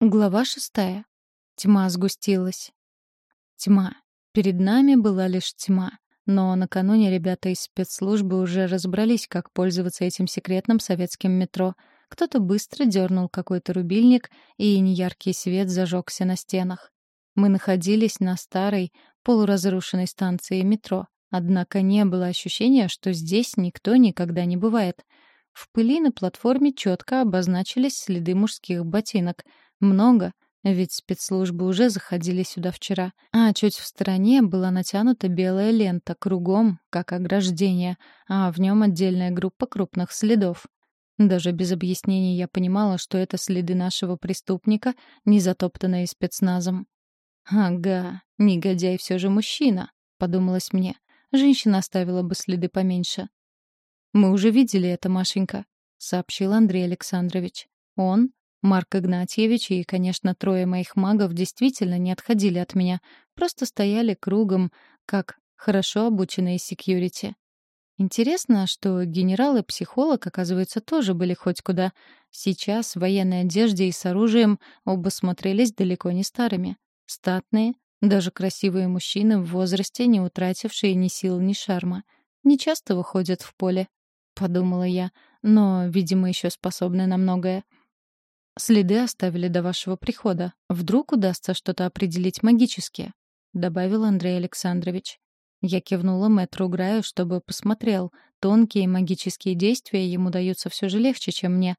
Глава шестая. Тьма сгустилась. Тьма. Перед нами была лишь тьма. Но накануне ребята из спецслужбы уже разобрались, как пользоваться этим секретным советским метро. Кто-то быстро дернул какой-то рубильник, и неяркий свет зажегся на стенах. Мы находились на старой, полуразрушенной станции метро. Однако не было ощущения, что здесь никто никогда не бывает. В пыли на платформе четко обозначились следы мужских ботинок — много, ведь спецслужбы уже заходили сюда вчера. А чуть в стороне была натянута белая лента кругом, как ограждение, а в нем отдельная группа крупных следов. Даже без объяснений я понимала, что это следы нашего преступника, не затоптанные спецназом. «Ага, негодяй все же мужчина», — подумалось мне. Женщина оставила бы следы поменьше. «Мы уже видели это, Машенька», — сообщил Андрей Александрович. Он Марк Игнатьевич и, конечно, трое моих магов действительно не отходили от меня, просто стояли кругом, как хорошо обученные секьюрити. Интересно, что генерал и психолог, оказывается, тоже были хоть куда. Сейчас в военной одежде и с оружием оба смотрелись далеко не старыми. Статные, даже красивые мужчины в возрасте, не утратившие ни сил, ни шарма. Не часто выходят в поле, — подумала я, но, видимо, еще способны на многое. Следы оставили до вашего прихода. Вдруг удастся что-то определить магически», — добавил Андрей Александрович. Я кивнула мэтру Граю, чтобы посмотрел. Тонкие магические действия ему даются все же легче, чем мне.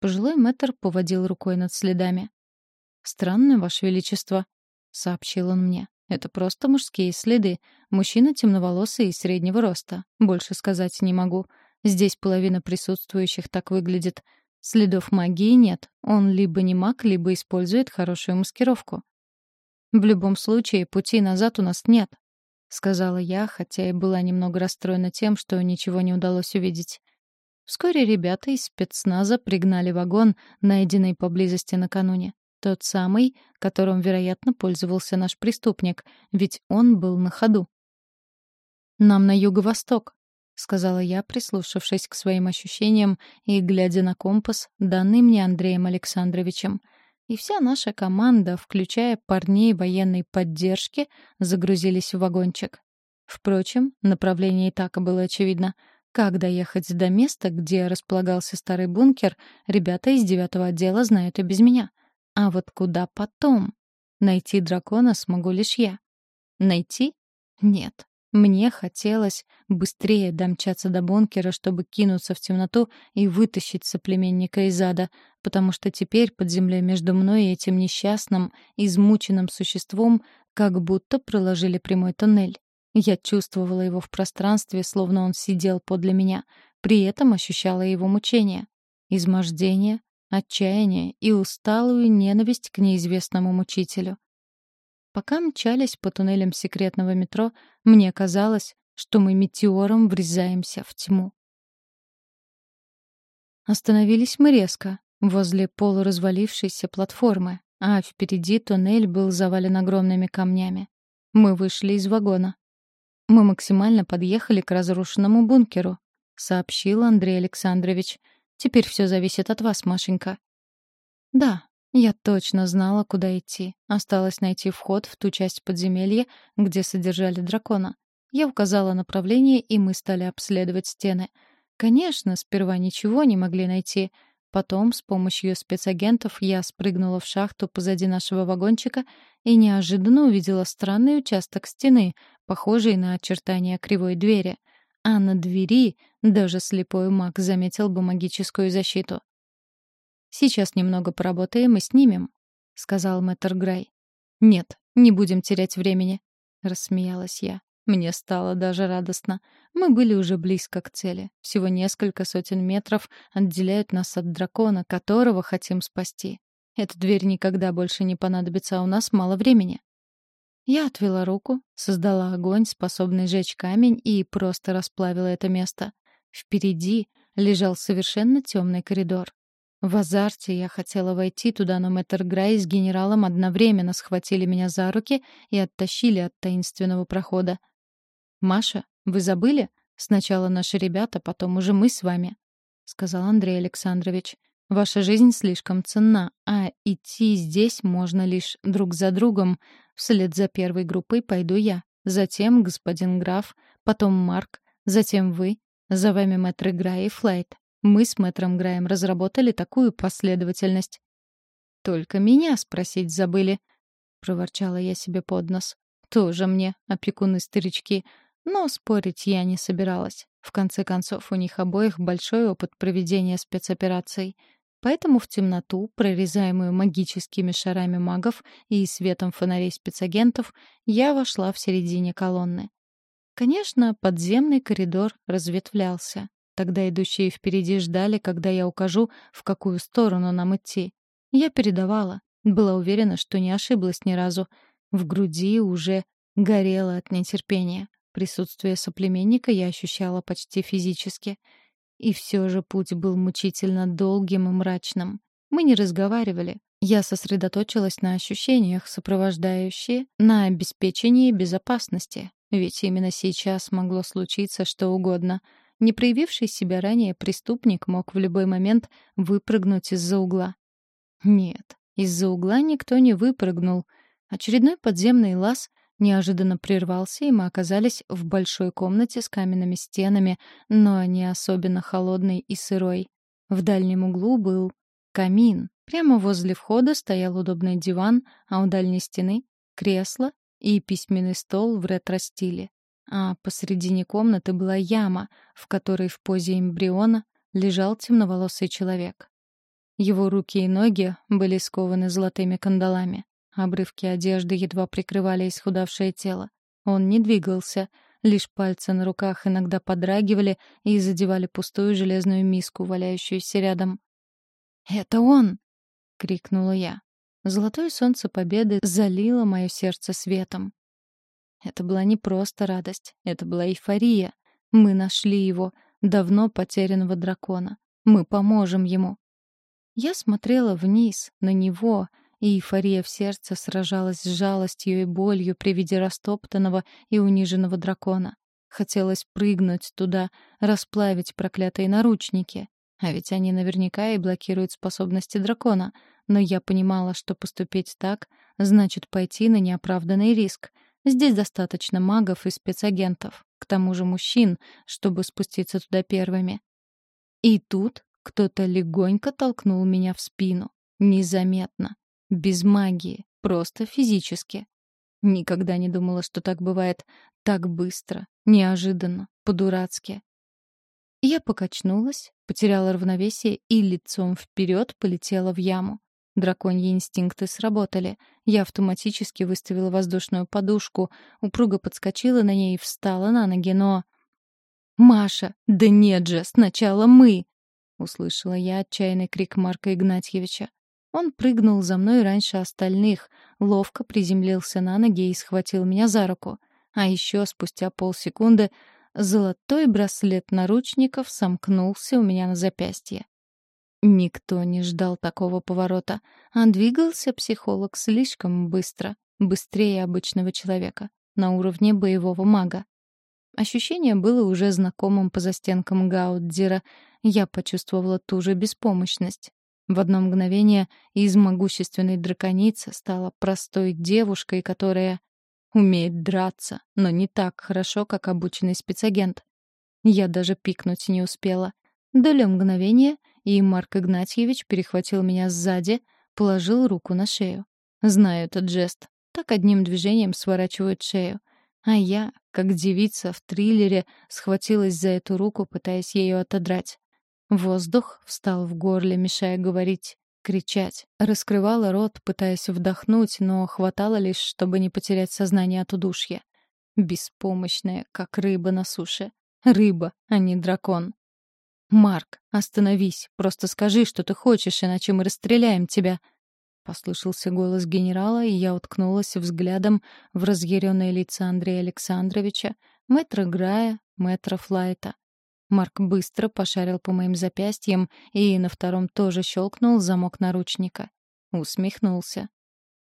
Пожилой мэтр поводил рукой над следами. «Странно, Ваше Величество», — сообщил он мне. «Это просто мужские следы. Мужчина темноволосый и среднего роста. Больше сказать не могу. Здесь половина присутствующих так выглядит. Следов магии нет. Он либо не маг, либо использует хорошую маскировку. В любом случае, пути назад у нас нет, сказала я, хотя и была немного расстроена тем, что ничего не удалось увидеть. Вскоре ребята из спецназа пригнали вагон, найденный поблизости накануне. Тот самый, которым, вероятно, пользовался наш преступник, ведь он был на ходу. «Нам на юго-восток», — сказала я, прислушавшись к своим ощущениям и глядя на компас, данный мне Андреем Александровичем. И вся наша команда, включая парней военной поддержки, загрузились в вагончик. Впрочем, направление и так было очевидно. Как доехать до места, где располагался старый бункер, ребята из девятого отдела знают и без меня. А вот куда потом? Найти дракона смогу лишь я. Найти? Нет. Мне хотелось быстрее домчаться до бункера, чтобы кинуться в темноту и вытащить соплеменника из ада, потому что теперь под землей между мной и этим несчастным, измученным существом как будто проложили прямой туннель. Я чувствовала его в пространстве, словно он сидел подле меня, при этом ощущала его мучение, измождение, отчаяние и усталую ненависть к неизвестному мучителю. Пока мчались по туннелям секретного метро, мне казалось, что мы метеором врезаемся в тьму. Остановились мы резко, возле полуразвалившейся платформы, а впереди туннель был завален огромными камнями. Мы вышли из вагона. Мы максимально подъехали к разрушенному бункеру, сообщил Андрей Александрович. Теперь все зависит от вас, Машенька. Да, я точно знала, куда идти. Осталось найти вход в ту часть подземелья, где содержали дракона. Я указала направление, и мы стали обследовать стены. Конечно, сперва ничего не могли найти. Потом, с помощью спецагентов, я спрыгнула в шахту позади нашего вагончика и неожиданно увидела странный участок стены, похожий на очертания кривой двери. А на двери даже слепой маг заметил бы магическую защиту. Сейчас немного поработаем и снимем», — сказал мэтр Грей. «Нет, не будем терять времени», — рассмеялась я. Мне стало даже радостно. Мы были уже близко к цели. Всего несколько сотен метров отделяют нас от дракона, которого хотим спасти. Эта дверь никогда больше не понадобится, а у нас мало времени. Я отвела руку, создала огонь, способный жечь камень, и просто расплавила это место. Впереди лежал совершенно темный коридор. В азарте я хотела войти туда, но мэтр Грей с генералом одновременно схватили меня за руки и оттащили от таинственного прохода. «Маша, вы забыли? Сначала наши ребята, потом уже мы с вами», — сказал Андрей Александрович. Ваша жизнь слишком ценна, а идти здесь можно лишь друг за другом. Вслед за первой группой пойду я, затем господин граф, потом Марк, затем вы, за вами мэтр Грай и Флайт. Мы с мэтром Граем разработали такую последовательность. «Только меня спросить забыли», — проворчала я себе под нос. «Тоже мне, опекуны-старички». Но спорить я не собиралась. В конце концов, у них обоих большой опыт проведения спецопераций. Поэтому в темноту, прорезаемую магическими шарами магов и светом фонарей спецагентов, я вошла в середине колонны. Конечно, подземный коридор разветвлялся. Тогда идущие впереди ждали, когда я укажу, в какую сторону нам идти. Я передавала. Была уверена, что не ошиблась ни разу. В груди уже горело от нетерпения. Присутствие соплеменника я ощущала почти физически. И все же путь был мучительно долгим и мрачным. Мы не разговаривали. Я сосредоточилась на ощущениях, сопровождающие, на обеспечении безопасности. Ведь именно сейчас могло случиться что угодно. Не проявивший себя ранее преступник мог в любой момент выпрыгнуть из-за угла. Нет, из-за угла никто не выпрыгнул. Очередной подземный лаз неожиданно прервался, и мы оказались в большой комнате с каменными стенами, но не особенно холодной и сырой. В дальнем углу был камин. Прямо возле входа стоял удобный диван, а у дальней стены — кресло и письменный стол в ретро-стиле. А посредине комнаты была яма, в которой в позе эмбриона лежал темноволосый человек. Его руки и ноги были скованы золотыми кандалами. Обрывки одежды едва прикрывали исхудавшее тело. Он не двигался, лишь пальцы на руках иногда подрагивали и задевали пустую железную миску, валяющуюся рядом. «Это он!» — крикнула я. Золотое солнце победы залило мое сердце светом. Это была не просто радость, это была эйфория. Мы нашли его, давно потерянного дракона. Мы поможем ему. Я смотрела вниз, на него, и эйфория в сердце сражалась с жалостью и болью при виде растоптанного и униженного дракона. Хотелось прыгнуть туда, расплавить проклятые наручники. А ведь они наверняка и блокируют способности дракона. Но я понимала, что поступить так значит пойти на неоправданный риск. Здесь достаточно магов и спецагентов, к тому же мужчин, чтобы спуститься туда первыми. И тут кто-то легонько толкнул меня в спину. Незаметно. Без магии. Просто физически. Никогда не думала, что так бывает. Так быстро. Неожиданно. По-дурацки. Я покачнулась, потеряла равновесие и лицом вперед полетела в яму. Драконьи инстинкты сработали. Я автоматически выставила воздушную подушку, упруго подскочила на ней и встала на ноги, но... «Маша, да нет же, сначала мы!» — услышала я отчаянный крик Марка Игнатьевича. Он прыгнул за мной раньше остальных, ловко приземлился на ноги и схватил меня за руку. А еще спустя полсекунды золотой браслет наручников сомкнулся у меня на запястье. Никто не ждал такого поворота, а двигался психолог слишком быстро, быстрее обычного человека, на уровне боевого мага. Ощущение было уже знакомым по застенкам Гаудзира. Я почувствовала ту же беспомощность. В одно мгновение из могущественной драконицы стала простой девушкой, которая умеет драться, но не так хорошо, как обученный спецагент. Я даже пикнуть не успела. Доля мгновения, и Марк Игнатьевич перехватил меня сзади, положил руку на шею. Знаю этот жест. Так одним движением сворачивают шею. А я, как девица в триллере, схватилась за эту руку, пытаясь ее отодрать. Воздух встал в горле, мешая говорить, кричать. Раскрывала рот, пытаясь вдохнуть, но хватало лишь, чтобы не потерять сознание от удушья. Беспомощная, как рыба на суше. Рыба, а не дракон. «Марк, остановись. Просто скажи, что ты хочешь, иначе мы расстреляем тебя», Послышался голос генерала, и я уткнулась взглядом в разъяренные лица Андрея Александровича, мэтра Грая, мэтра Флайта. Марк быстро пошарил по моим запястьям и на втором тоже щелкнул замок наручника. Усмехнулся.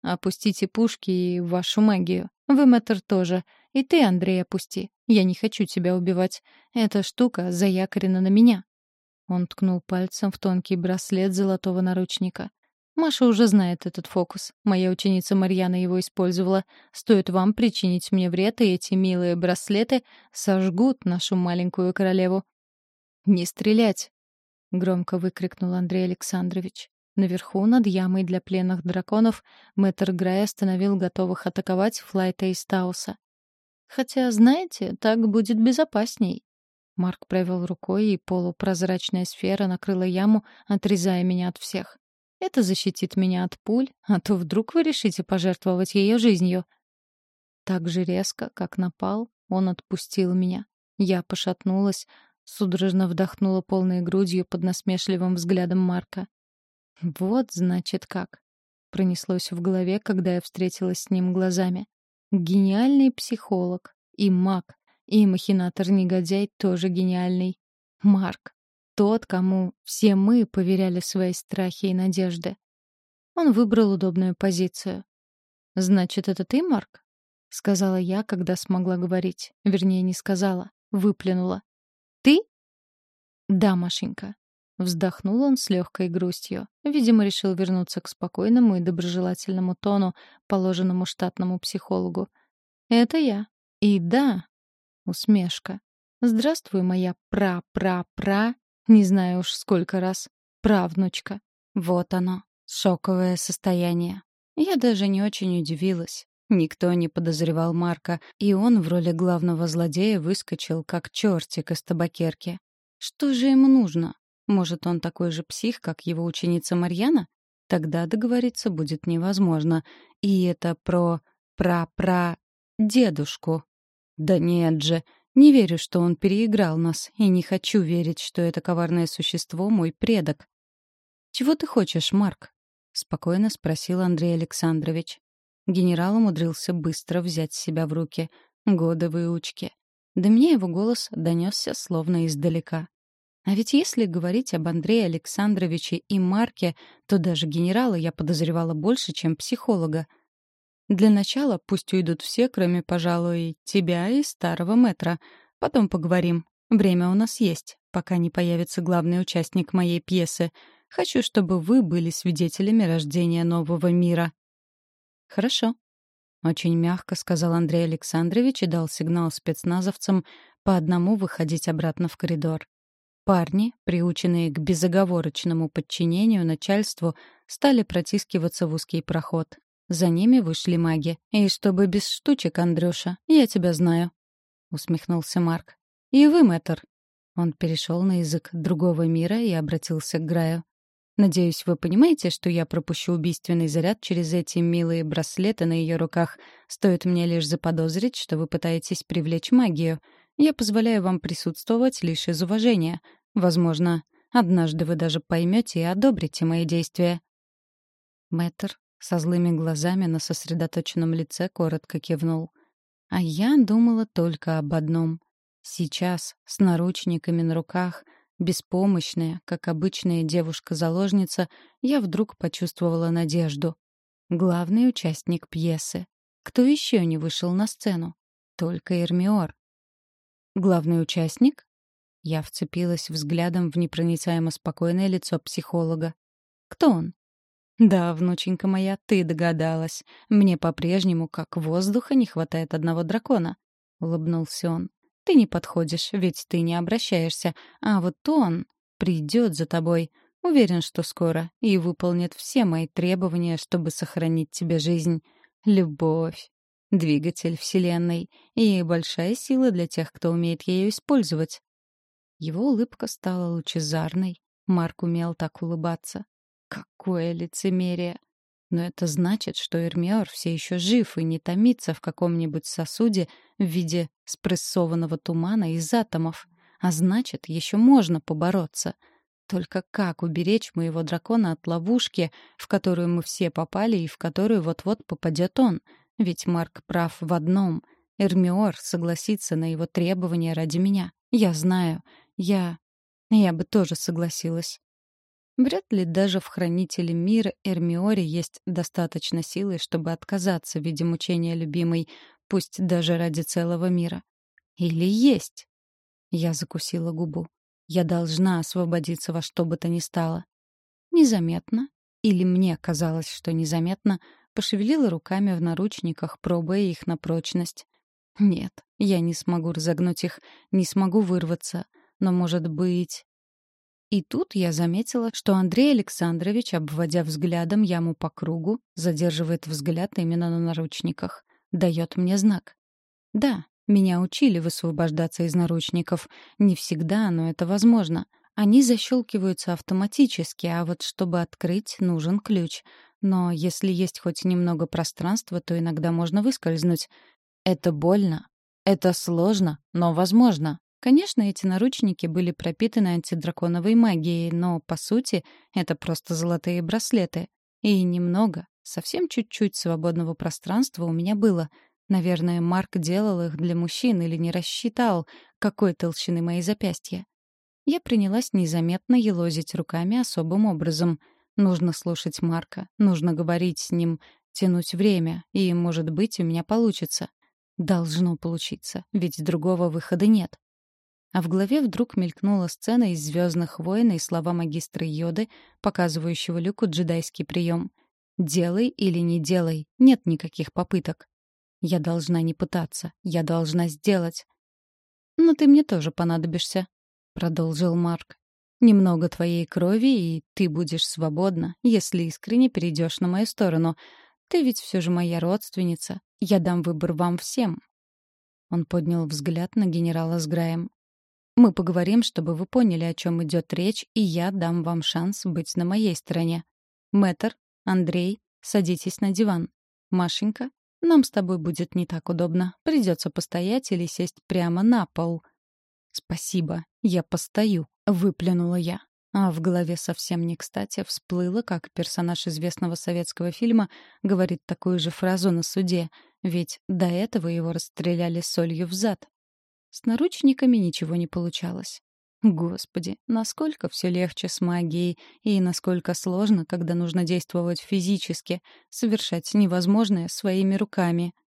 «Опустите пушки и вашу магию. Вы, мэтр, тоже. И ты, Андрей, опусти. Я не хочу тебя убивать. Эта штука заякорена на меня». Он ткнул пальцем в тонкий браслет золотого наручника. Маша уже знает этот фокус. Моя ученица Марьяна его использовала. Стоит вам причинить мне вред, и эти милые браслеты сожгут нашу маленькую королеву. «Не стрелять!» — громко выкрикнул Андрей Александрович. Наверху, над ямой для пленных драконов, мэтр Грай остановил готовых атаковать Флайта и Стауса. «Хотя, знаете, так будет безопасней». Марк провел рукой, и полупрозрачная сфера накрыла яму, отрезая меня от всех. «Это защитит меня от пуль, а то вдруг вы решите пожертвовать ее жизнью». Так же резко, как напал, он отпустил меня. Я пошатнулась, судорожно вдохнула полной грудью под насмешливым взглядом Марка. Вот, значит, как. Пронеслось в голове, когда я встретилась с ним глазами. Гениальный психолог. И маг. И махинатор-негодяй тоже гениальный. Марк. Тот, кому все мы поверяли свои страхи и надежды. Он выбрал удобную позицию. «Значит, это ты, Марк?» — сказала я, когда смогла говорить. Вернее, не сказала. Выплюнула. «Ты?» «Да, Машенька. Вздохнул он с легкой грустью. Видимо, решил вернуться к спокойному и доброжелательному тону, положенному штатному психологу. «Это я. И да...» Усмешка. «Здравствуй, моя пра-пра-пра...» Не знаю уж сколько раз. Правнучка. Вот оно. Шоковое состояние. Я даже не очень удивилась. Никто не подозревал Марка, и он в роли главного злодея выскочил, как чертик из табакерки. Что же ему нужно? Может, он такой же псих, как его ученица Марьяна? Тогда договориться будет невозможно. И это про... про-про... дедушку. Да нет же, не верю, что он переиграл нас, и не хочу верить, что это коварное существо мой предок. «Чего ты хочешь, Марк?» — спокойно спросил Андрей Александрович. Генерал умудрился быстро взять себя в руки. Годы выучки. До меня его голос донесся словно издалека. А ведь если говорить об Андрее Александровиче и Марке, то даже генерала я подозревала больше, чем психолога. Для начала пусть уйдут все, кроме, пожалуй, тебя и старого метра. Потом поговорим. Время у нас есть, пока не появится главный участник моей пьесы. Хочу, чтобы вы были свидетелями рождения нового мира. Хорошо. Очень мягко сказал Андрей Александрович и дал сигнал спецназовцам по одному выходить обратно в коридор. Парни, приученные к безоговорочному подчинению начальству, стали протискиваться в узкий проход. За ними вышли маги. «И чтобы без штучек, Андрюша, я тебя знаю», — усмехнулся Марк. «И вы, мэтр». Он перешел на язык другого мира и обратился к Граю. «Надеюсь, вы понимаете, что я пропущу убийственный заряд через эти милые браслеты на ее руках. Стоит мне лишь заподозрить, что вы пытаетесь привлечь магию. Я позволяю вам присутствовать лишь из уважения. Возможно, однажды вы даже поймете и одобрите мои действия. Мэтр со злыми глазами на сосредоточенном лице коротко кивнул. А я думала только об одном. Сейчас, с наручниками на руках, беспомощная, как обычная девушка-заложница, я вдруг почувствовала надежду. Главный участник пьесы. Кто еще не вышел на сцену? Только Эрмиор. Главный участник? Я вцепилась взглядом в непроницаемо спокойное лицо психолога. «Кто он?» «Да, внученька моя, ты догадалась. Мне по-прежнему, как воздуха, не хватает одного дракона», — улыбнулся он. «Ты не подходишь, ведь ты не обращаешься, а вот он придет за тобой. Уверен, что скоро, и выполнит все мои требования, чтобы сохранить тебе жизнь. Любовь. Двигатель Вселенной. И большая сила для тех, кто умеет ее использовать. Его улыбка стала лучезарной. Марк умел так улыбаться. Какое лицемерие! Но это значит, что Эрмиор все еще жив и не томится в каком-нибудь сосуде в виде спрессованного тумана из атомов. А значит, еще можно побороться. Только как уберечь моего дракона от ловушки, в которую мы все попали и в которую вот-вот попадет он? Ведь Марк прав в одном. Эрмиор согласится на его требования ради меня. Я знаю. Я... я бы тоже согласилась. Вряд ли даже в Хранителе мира Эрмиоре есть достаточно силы, чтобы отказаться в виде мучения любимой, пусть даже ради целого мира. Или есть? Я закусила губу. Я должна освободиться во что бы то ни стало. Незаметно, или мне казалось, что незаметно, пошевелила руками в наручниках, пробуя их на прочность. Нет, я не смогу разогнуть их, не смогу вырваться. Но, может быть... И тут я заметила, что Андрей Александрович, обводя взглядом яму по кругу, задерживает взгляд именно на наручниках. Дает мне знак. Да, меня учили высвобождаться из наручников. Не всегда, но это возможно. Они защелкиваются автоматически, а вот чтобы открыть, нужен ключ. Но если есть хоть немного пространства, то иногда можно выскользнуть. Это больно. Это сложно, но возможно. Конечно, эти наручники были пропитаны антидраконовой магией, но, по сути, это просто золотые браслеты. И немного, совсем чуть-чуть свободного пространства у меня было. Наверное, Марк делал их для мужчин или не рассчитал, какой толщины мои запястья. Я принялась незаметно елозить руками особым образом. Нужно слушать Марка, нужно говорить с ним, тянуть время, и, может быть, у меня получится. Должно получиться, ведь другого выхода нет. А в голове вдруг мелькнула сцена из «Звездных войн» и слова магистра Йоды, показывающего Люку джедайский прием. «Делай или не делай, нет никаких попыток». Я должна не пытаться, я должна сделать. «Но ты мне тоже понадобишься», продолжил Марк. Немного твоей крови, и ты будешь свободна, если искренне перейдешь на мою сторону. Ты ведь все же моя родственница. Я дам выбор вам всем. Он поднял взгляд на генерала с Граем. Мы поговорим, чтобы вы поняли, о чем идет речь, и я дам вам шанс быть на моей стороне. Мэтр, Андрей, садитесь на диван. Машенька, нам с тобой будет не так удобно. Придется постоять или сесть прямо на пол. «Спасибо, я постою», — выплюнула я. А в голове совсем не кстати всплыло, как персонаж известного советского фильма говорит такую же фразу на суде, ведь до этого его расстреляли солью в зад. С наручниками ничего не получалось. Господи, насколько все легче с магией, и насколько сложно, когда нужно действовать физически, совершать невозможное своими руками —